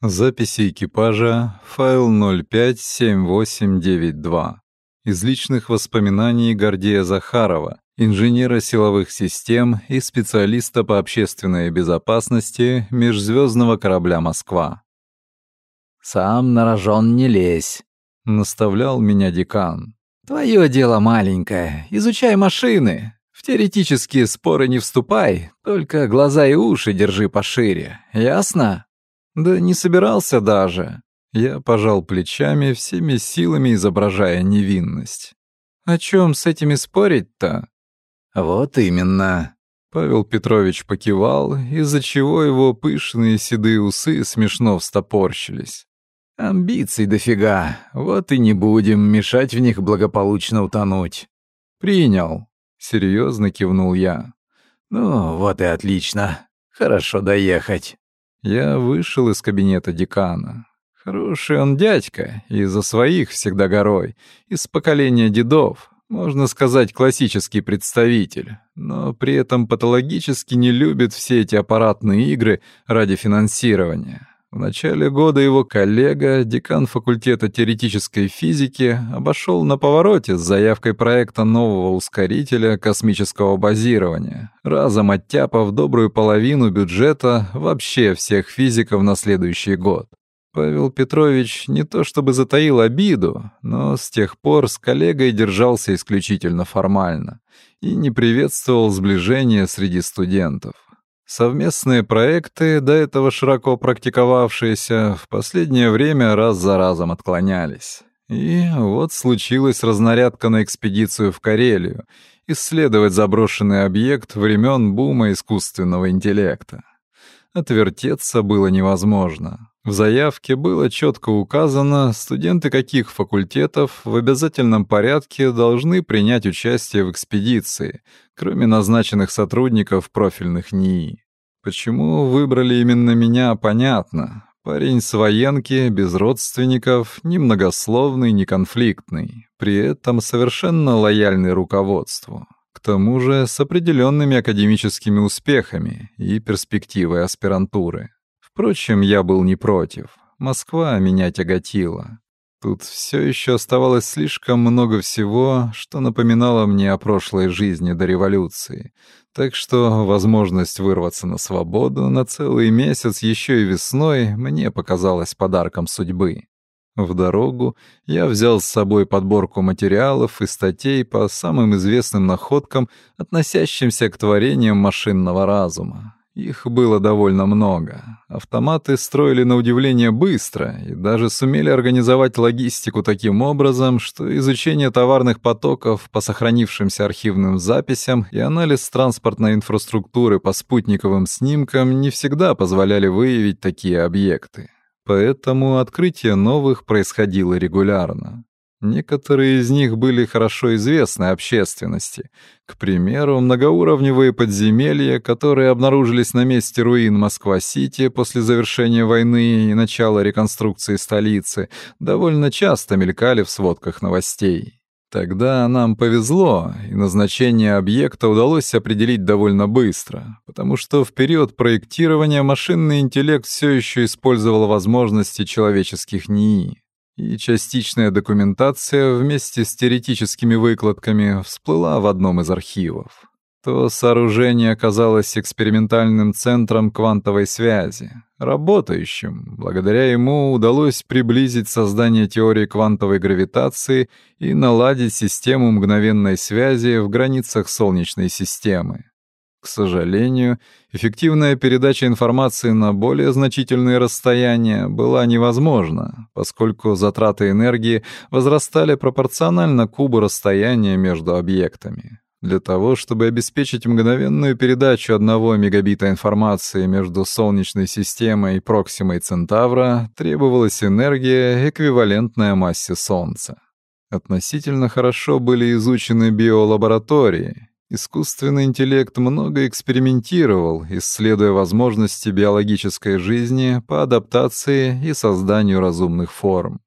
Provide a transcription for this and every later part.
Записи экипажа, файл 057892. Из личных воспоминаний Гордея Захарова, инженера силовых систем и специалиста по общественной безопасности межзвездного корабля «Москва». «Сам на рожон не лезь», — наставлял меня декан. «Твое дело маленькое. Изучай машины. В теоретические споры не вступай, только глаза и уши держи пошире. Ясно?» Да не собирался даже. Я пожал плечами, всеми силами изображая невинность. О чем с этими спорить-то? Вот именно. Павел Петрович покивал, из-за чего его пышные седые усы смешно встопорщились. Амбиций дофига, вот и не будем мешать в них благополучно утонуть. Принял. Серьезно кивнул я. Ну, вот и отлично. Хорошо доехать. Я вышел из кабинета декана. Хороший он дядька, и за своих всегда горой, из поколения дедов, можно сказать, классический представитель, но при этом патологически не любит все эти аппаратные игры ради финансирования. В начале года его коллега, декан факультета теоретической физики, обошел на повороте с заявкой проекта нового ускорителя космического базирования, разом оттяпав добрую половину бюджета вообще всех физиков на следующий год. Павел Петрович не то чтобы затаил обиду, но с тех пор с коллегой держался исключительно формально и не приветствовал сближения среди студентов. Совместные проекты, до этого широко практиковавшиеся, в последнее время раз за разом отклонялись. И вот случилась разнарядка на экспедицию в Карелию, исследовать заброшенный объект времен бума искусственного интеллекта. Отвертеться было невозможно. В заявке было четко указано, студенты каких факультетов в обязательном порядке должны принять участие в экспедиции, кроме назначенных сотрудников профильных НИИ. Почему выбрали именно меня, понятно. Парень с военки, без родственников, немногословный, неконфликтный, при этом совершенно лояльный руководству. К тому же с определенными академическими успехами и перспективой аспирантуры. Впрочем, я был не против. Москва меня тяготила. Тут все еще оставалось слишком много всего, что напоминало мне о прошлой жизни до революции. Так что возможность вырваться на свободу на целый месяц еще и весной мне показалась подарком судьбы. В дорогу я взял с собой подборку материалов и статей по самым известным находкам, относящимся к творениям машинного разума. Их было довольно много. Автоматы строили на удивление быстро и даже сумели организовать логистику таким образом, что изучение товарных потоков по сохранившимся архивным записям и анализ транспортной инфраструктуры по спутниковым снимкам не всегда позволяли выявить такие объекты. Поэтому открытие новых происходило регулярно. Некоторые из них были хорошо известны общественности. К примеру, многоуровневые подземелья, которые обнаружились на месте руин Москва-Сити после завершения войны и начала реконструкции столицы, довольно часто мелькали в сводках новостей. Тогда нам повезло, и назначение объекта удалось определить довольно быстро, потому что в период проектирования машинный интеллект все еще использовал возможности человеческих НИИ и частичная документация вместе с теоретическими выкладками всплыла в одном из архивов. То сооружение оказалось экспериментальным центром квантовой связи, работающим. Благодаря ему удалось приблизить создание теории квантовой гравитации и наладить систему мгновенной связи в границах Солнечной системы. Сожалению, эффективная передача информации на более значительные расстояния была невозможна, поскольку затраты энергии возрастали пропорционально кубу расстояния между объектами. Для того, чтобы обеспечить мгновенную передачу одного мегабита информации между Солнечной системой и Проксимой Центавра, требовалась энергия, эквивалентная массе Солнца. Относительно хорошо были изучены биолаборатории, Искусственный интеллект много экспериментировал, исследуя возможности биологической жизни по адаптации и созданию разумных форм.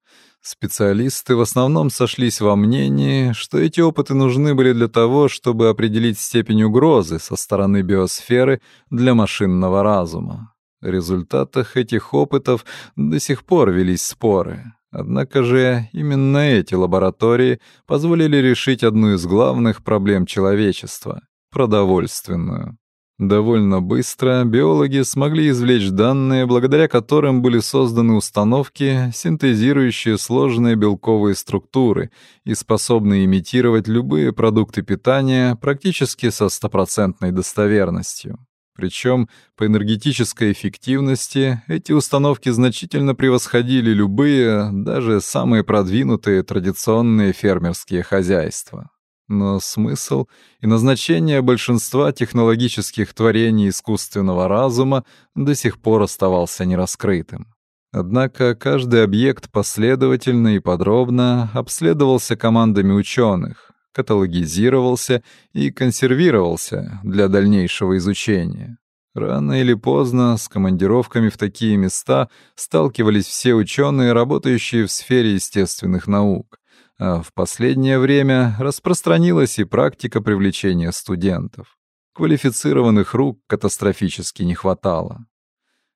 Специалисты в основном сошлись во мнении, что эти опыты нужны были для того, чтобы определить степень угрозы со стороны биосферы для машинного разума. О результатах этих опытов до сих пор велись споры. Однако же именно эти лаборатории позволили решить одну из главных проблем человечества — продовольственную. Довольно быстро биологи смогли извлечь данные, благодаря которым были созданы установки, синтезирующие сложные белковые структуры и способные имитировать любые продукты питания практически со стопроцентной достоверностью. Причем по энергетической эффективности эти установки значительно превосходили любые, даже самые продвинутые традиционные фермерские хозяйства. Но смысл и назначение большинства технологических творений искусственного разума до сих пор оставался нераскрытым. Однако каждый объект последовательно и подробно обследовался командами ученых, каталогизировался и консервировался для дальнейшего изучения. Рано или поздно с командировками в такие места сталкивались все ученые, работающие в сфере естественных наук, а в последнее время распространилась и практика привлечения студентов. Квалифицированных рук катастрофически не хватало.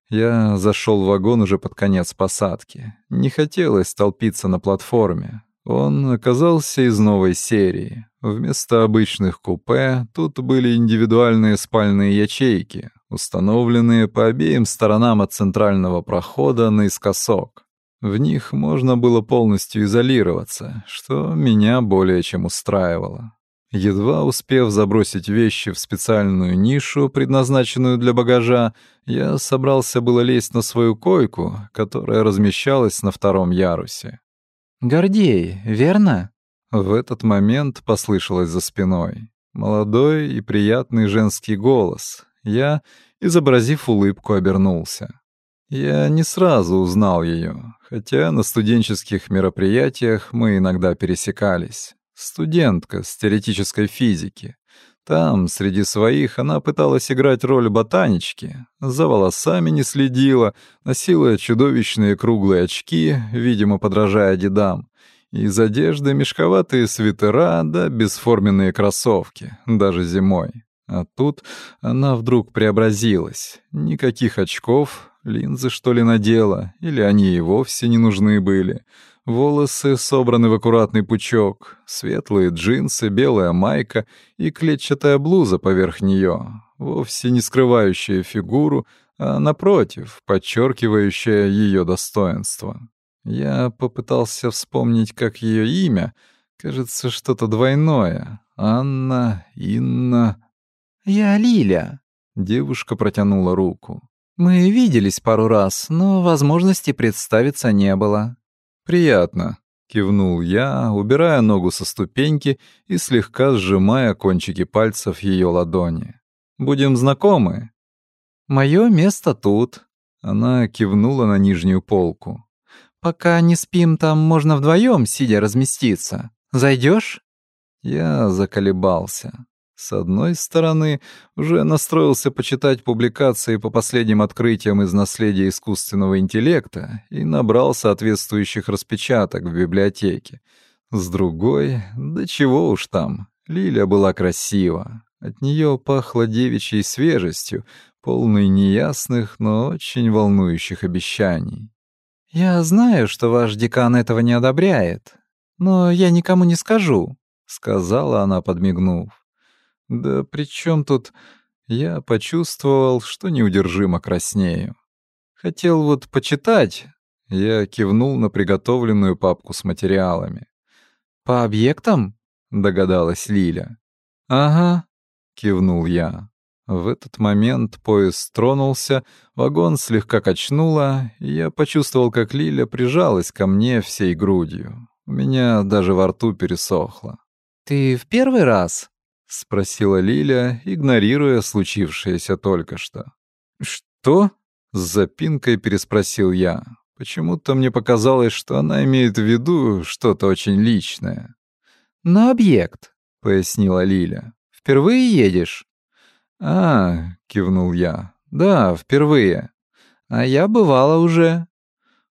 Я зашел в вагон уже под конец посадки. Не хотелось толпиться на платформе, он оказался из новой серии. Вместо обычных купе тут были индивидуальные спальные ячейки, установленные по обеим сторонам от центрального прохода наискосок. В них можно было полностью изолироваться, что меня более чем устраивало. Едва успев забросить вещи в специальную нишу, предназначенную для багажа, я собрался было лезть на свою койку, которая размещалась на втором ярусе. «Гордей, верно?» В этот момент послышалось за спиной. Молодой и приятный женский голос. Я, изобразив улыбку, обернулся. Я не сразу узнал ее, хотя на студенческих мероприятиях мы иногда пересекались. Студентка с теоретической физики. Там, среди своих, она пыталась играть роль ботанички, за волосами не следила, носила чудовищные круглые очки, видимо, подражая дедам, из одежды мешковатые свитера да бесформенные кроссовки, даже зимой. А тут она вдруг преобразилась. Никаких очков, линзы что ли надела, или они и вовсе не нужны были — Волосы собраны в аккуратный пучок, светлые джинсы, белая майка и клетчатая блуза поверх нее, вовсе не скрывающая фигуру, а, напротив, подчеркивающая ее достоинство. Я попытался вспомнить, как ее имя. Кажется, что-то двойное. Анна, Инна... «Я Лиля», — девушка протянула руку. «Мы виделись пару раз, но возможности представиться не было. «Приятно», — кивнул я, убирая ногу со ступеньки и слегка сжимая кончики пальцев ее ладони. «Будем знакомы?» «Мое место тут», — она кивнула на нижнюю полку. «Пока не спим, там можно вдвоем сидя разместиться. Зайдешь? Я заколебался. С одной стороны, уже настроился почитать публикации по последним открытиям из наследия искусственного интеллекта и набрал соответствующих распечаток в библиотеке. С другой, да чего уж там, Лиля была красива. От нее пахло девичьей свежестью, полной неясных, но очень волнующих обещаний. «Я знаю, что ваш декан этого не одобряет, но я никому не скажу», — сказала она, подмигнув. Да при чем тут... Я почувствовал, что неудержимо краснею. Хотел вот почитать. Я кивнул на приготовленную папку с материалами. «По объектам?» — догадалась Лиля. «Ага», — кивнул я. В этот момент поезд тронулся, вагон слегка качнуло, и я почувствовал, как Лиля прижалась ко мне всей грудью. У меня даже во рту пересохло. «Ты в первый раз?» — спросила Лиля, игнорируя случившееся только что. «Что?» — с запинкой переспросил я. Почему-то мне показалось, что она имеет в виду что-то очень личное. «На объект», — пояснила Лиля. «Впервые едешь?» «А», — кивнул я. «Да, впервые. А я бывала уже».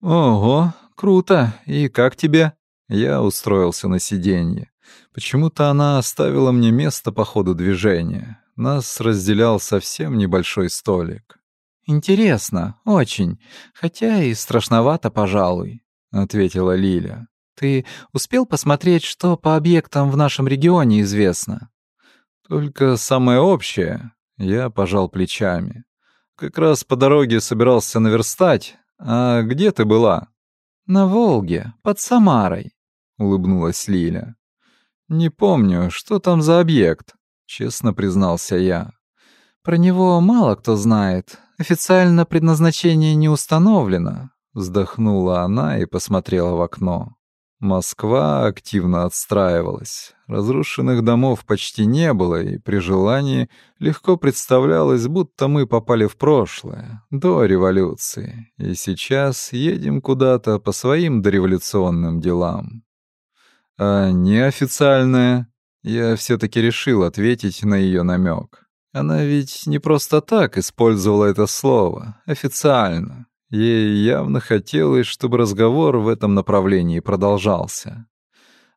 «Ого, круто. И как тебе?» Я устроился на сиденье. Почему-то она оставила мне место по ходу движения. Нас разделял совсем небольшой столик. «Интересно, очень, хотя и страшновато, пожалуй», — ответила Лиля. «Ты успел посмотреть, что по объектам в нашем регионе известно?» «Только самое общее», — я пожал плечами. «Как раз по дороге собирался наверстать. А где ты была?» «На Волге, под Самарой», — улыбнулась Лиля. «Не помню, что там за объект», — честно признался я. «Про него мало кто знает. Официально предназначение не установлено», — вздохнула она и посмотрела в окно. Москва активно отстраивалась. Разрушенных домов почти не было, и при желании легко представлялось, будто мы попали в прошлое, до революции, и сейчас едем куда-то по своим дореволюционным делам. А неофициальная? Я все-таки решил ответить на ее намек. Она ведь не просто так использовала это слово, официально. Ей явно хотелось, чтобы разговор в этом направлении продолжался.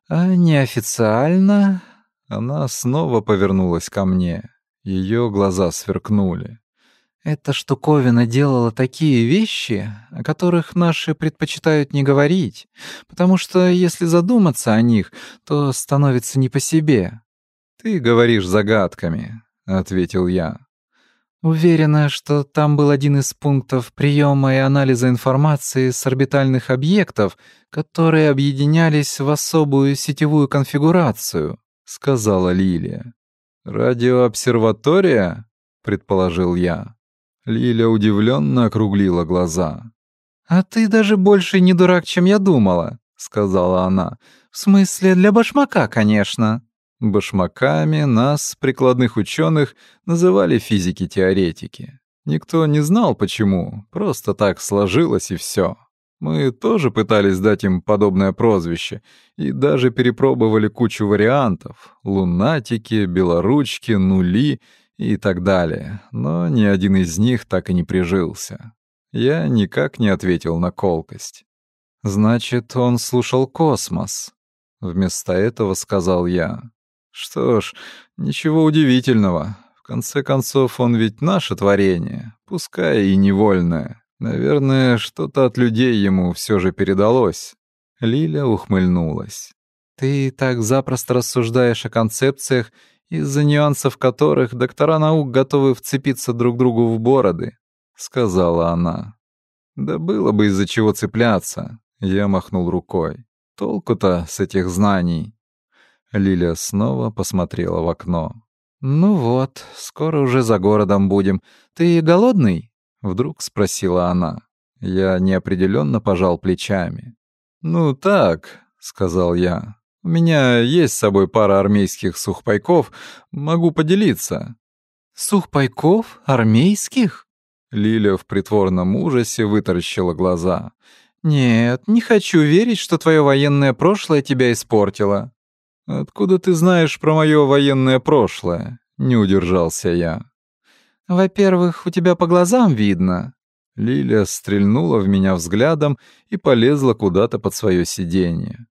А неофициально? Она снова повернулась ко мне. Ее глаза сверкнули. Эта штуковина делала такие вещи, о которых наши предпочитают не говорить, потому что если задуматься о них, то становится не по себе. «Ты говоришь загадками», — ответил я. Уверена, что там был один из пунктов приема и анализа информации с орбитальных объектов, которые объединялись в особую сетевую конфигурацию, сказала Лилия. Радиообсерватория, предположил я. Лиля удивленно округлила глаза. «А ты даже больше не дурак, чем я думала», — сказала она. «В смысле, для башмака, конечно». Башмаками нас, прикладных ученых, называли физики-теоретики. Никто не знал почему, просто так сложилось и все. Мы тоже пытались дать им подобное прозвище и даже перепробовали кучу вариантов — лунатики, белоручки, нули — и так далее, но ни один из них так и не прижился. Я никак не ответил на колкость. «Значит, он слушал космос», — вместо этого сказал я. «Что ж, ничего удивительного. В конце концов, он ведь наше творение, пускай и невольное. Наверное, что-то от людей ему все же передалось». Лиля ухмыльнулась. «Ты так запросто рассуждаешь о концепциях из-за нюансов которых доктора наук готовы вцепиться друг другу в бороды», — сказала она. «Да было бы из-за чего цепляться», — я махнул рукой. «Толку-то с этих знаний». Лиля снова посмотрела в окно. «Ну вот, скоро уже за городом будем. Ты голодный?» — вдруг спросила она. Я неопределенно пожал плечами. «Ну так», — сказал я. У меня есть с собой пара армейских сухпайков, могу поделиться». «Сухпайков? Армейских?» Лиля в притворном ужасе вытаращила глаза. «Нет, не хочу верить, что твое военное прошлое тебя испортило». «Откуда ты знаешь про мое военное прошлое?» — не удержался я. «Во-первых, у тебя по глазам видно». Лиля стрельнула в меня взглядом и полезла куда-то под свое сиденье.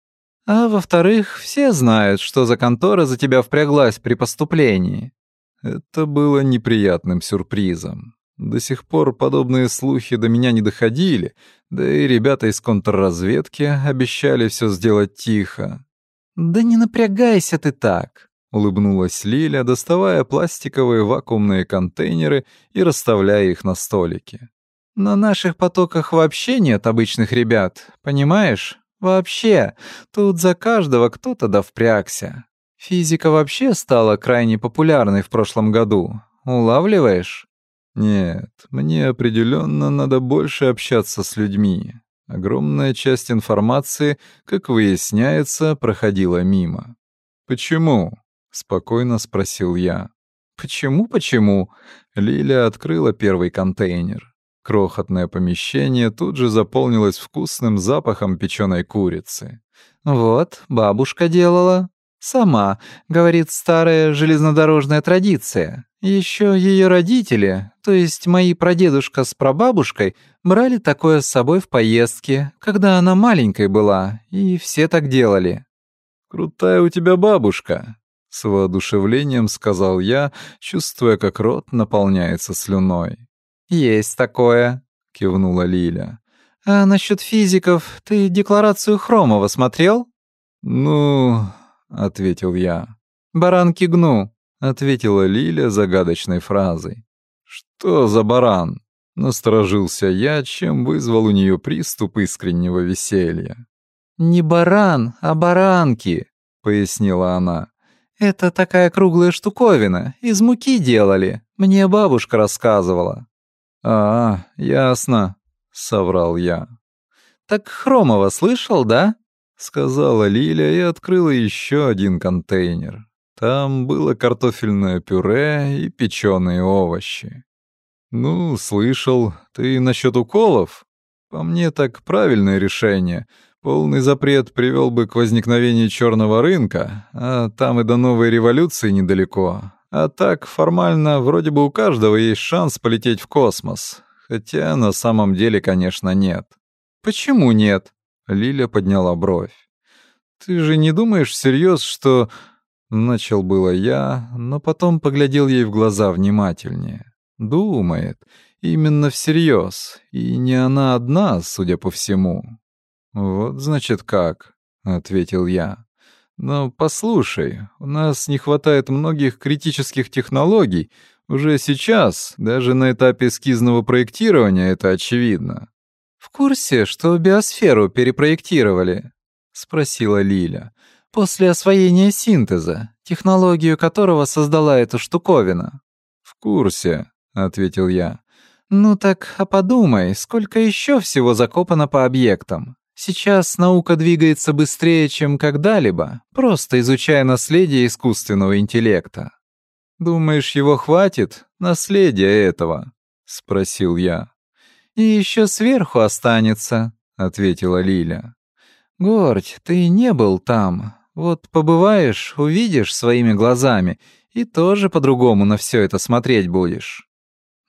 А во-вторых, все знают, что за контора за тебя впряглась при поступлении. Это было неприятным сюрпризом. До сих пор подобные слухи до меня не доходили, да и ребята из контрразведки обещали все сделать тихо. «Да не напрягайся ты так», — улыбнулась Лиля, доставая пластиковые вакуумные контейнеры и расставляя их на столике. «На наших потоках вообще нет обычных ребят, понимаешь? Вообще, тут за каждого кто-то да впрягся. Физика вообще стала крайне популярной в прошлом году. Улавливаешь? Нет, мне определенно надо больше общаться с людьми. Огромная часть информации, как выясняется, проходила мимо. Почему? спокойно спросил я. Почему, почему? Лиля открыла первый контейнер. Крохотное помещение тут же заполнилось вкусным запахом печеной курицы. «Вот, бабушка делала. Сама, говорит старая железнодорожная традиция. Еще ее родители, то есть мои прадедушка с прабабушкой, брали такое с собой в поездки, когда она маленькой была, и все так делали». «Крутая у тебя бабушка», — с воодушевлением сказал я, чувствуя, как рот наполняется слюной. «Есть такое», — кивнула Лиля. «А насчет физиков ты декларацию Хромова смотрел?» «Ну...» — ответил я. «Баранки гну», — ответила Лиля загадочной фразой. «Что за баран?» — насторожился я, чем вызвал у нее приступ искреннего веселья. «Не баран, а баранки», — пояснила она. «Это такая круглая штуковина, из муки делали. Мне бабушка рассказывала». «А, ясно», — соврал я. «Так Хромова слышал, да?» — сказала Лиля и открыла еще один контейнер. Там было картофельное пюре и печеные овощи. «Ну, слышал. Ты насчет уколов? По мне так правильное решение. Полный запрет привел бы к возникновению черного рынка, а там и до новой революции недалеко. А так, формально, вроде бы у каждого есть шанс полететь в космос. Хотя на самом деле, конечно, нет. Почему нет? Лиля подняла бровь. Ты же не думаешь всерьез, что... Начал было я, но потом поглядел ей в глаза внимательнее. Думает. Именно всерьез. И не она одна, судя по всему. «Вот, значит, как», — ответил я. «Но послушай, у нас не хватает многих критических технологий. Уже сейчас, даже на этапе эскизного проектирования, это очевидно». «В курсе, что биосферу перепроектировали?» — спросила Лиля. «После освоения синтеза, технологию которого создала эта штуковина». «В курсе», — ответил я. «Ну так, а подумай, сколько еще всего закопано по объектам? Сейчас наука двигается быстрее, чем когда-либо, просто изучая наследие искусственного интеллекта. Думаешь, его хватит, наследия этого? спросил я. И еще сверху останется, ответила Лиля. Гордь, ты не был там. Вот побываешь, увидишь своими глазами и тоже по-другому на все это смотреть будешь.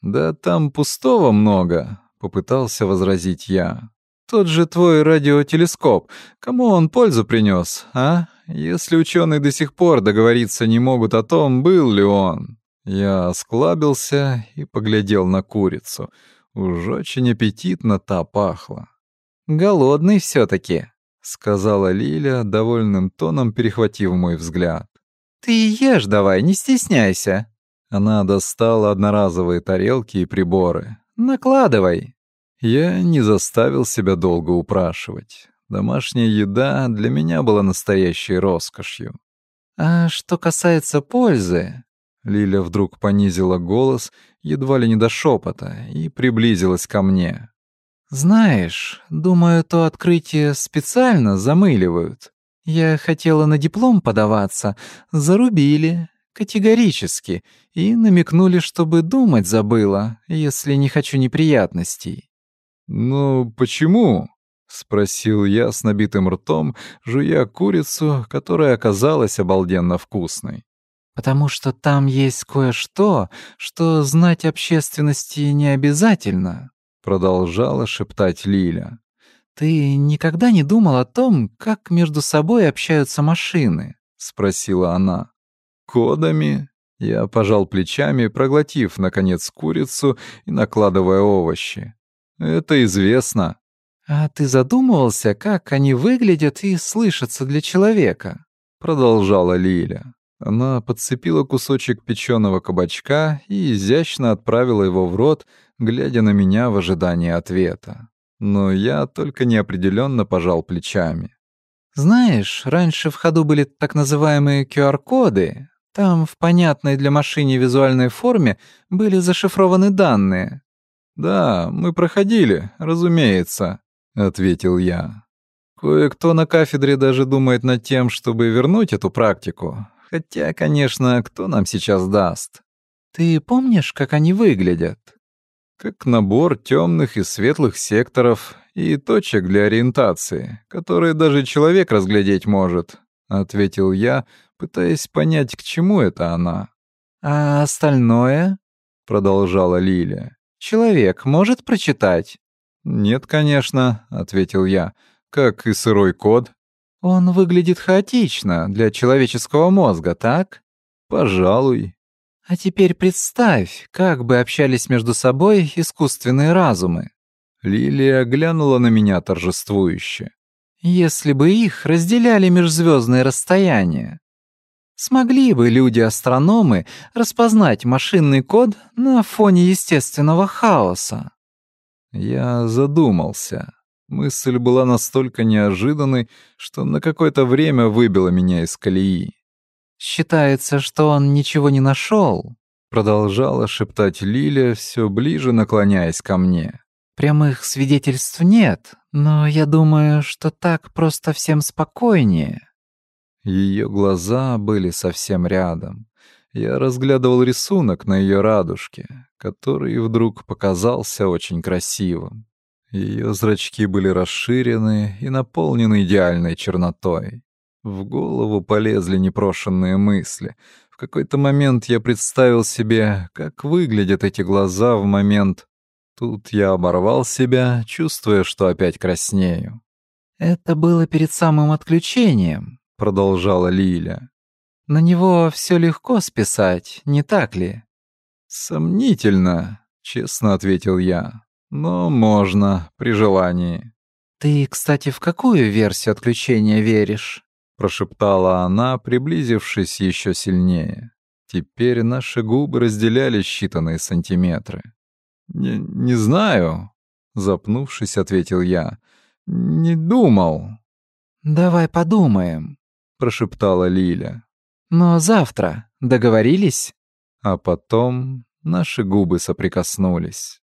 Да там пустого много, попытался возразить я. Тот же твой радиотелескоп. Кому он пользу принес, а? Если ученые до сих пор договориться не могут о том, был ли он. Я осклабился и поглядел на курицу. Уж очень аппетитно та пахла. «Голодный все-таки», — сказала Лиля, довольным тоном перехватив мой взгляд. «Ты ешь давай, не стесняйся». Она достала одноразовые тарелки и приборы. «Накладывай». Я не заставил себя долго упрашивать. Домашняя еда для меня была настоящей роскошью. «А что касается пользы...» Лиля вдруг понизила голос, едва ли не до шепота, и приблизилась ко мне. «Знаешь, думаю, то открытие специально замыливают. Я хотела на диплом подаваться, зарубили, категорически, и намекнули, чтобы думать забыла, если не хочу неприятностей. «Ну, почему?» — спросил я с набитым ртом, жуя курицу, которая оказалась обалденно вкусной. «Потому что там есть кое-что, что знать общественности не обязательно», — продолжала шептать Лиля. «Ты никогда не думал о том, как между собой общаются машины?» — спросила она. «Кодами?» Я пожал плечами, проглотив, наконец, курицу и накладывая овощи. Это известно. А ты задумывался, как они выглядят и слышатся для человека? Продолжала Лиля. Она подцепила кусочек печеного кабачка и изящно отправила его в рот, глядя на меня в ожидании ответа. Но я только неопределенно пожал плечами. «Знаешь, раньше в ходу были так называемые QR-коды. Там в понятной для машине визуальной форме были зашифрованы данные. «Да, мы проходили, разумеется», — ответил я. Кое-кто на кафедре даже думает над тем, чтобы вернуть эту практику. Хотя, конечно, кто нам сейчас даст? Ты помнишь, как они выглядят? Как набор темных и светлых секторов и точек для ориентации, которые даже человек разглядеть может, ответил я, пытаясь понять, к чему это она. А остальное? продолжала Лилия. Человек может прочитать?» «Нет, конечно», — ответил я, — «как и сырой код». «Он выглядит хаотично для человеческого мозга, так?» «Пожалуй». А теперь представь, как бы общались между собой искусственные разумы. Лилия глянула на меня торжествующе. Если бы их разделяли межзвездные расстояния. Смогли бы люди-астрономы распознать машинный код на фоне естественного хаоса? Я задумался. Мысль была настолько неожиданной, что на какое-то время выбила меня из колеи. «Считается, что он ничего не нашел», — продолжала шептать Лиля, все ближе наклоняясь ко мне. «Прямых свидетельств нет, но я думаю, что так просто всем спокойнее». Ее глаза были совсем рядом. Я разглядывал рисунок на ее радужке, который вдруг показался очень красивым. Ее зрачки были расширены и наполнены идеальной чернотой. В голову полезли непрошенные мысли. В какой-то момент я представил себе, как выглядят эти глаза в момент... Тут я оборвал себя, чувствуя, что опять краснею. «Это было перед самым отключением», — продолжала Лиля. «На него все легко списать, не так ли?» «Сомнительно», — честно ответил я. «Но можно, при желании». «Ты, кстати, в какую версию отключения веришь?» — прошептала она, приблизившись еще сильнее. Теперь наши губы разделяли считанные сантиметры. «Не, не знаю», — запнувшись, ответил я. «Не думал». «Давай подумаем», — прошептала Лиля. «Но завтра договорились?» А потом наши губы соприкоснулись.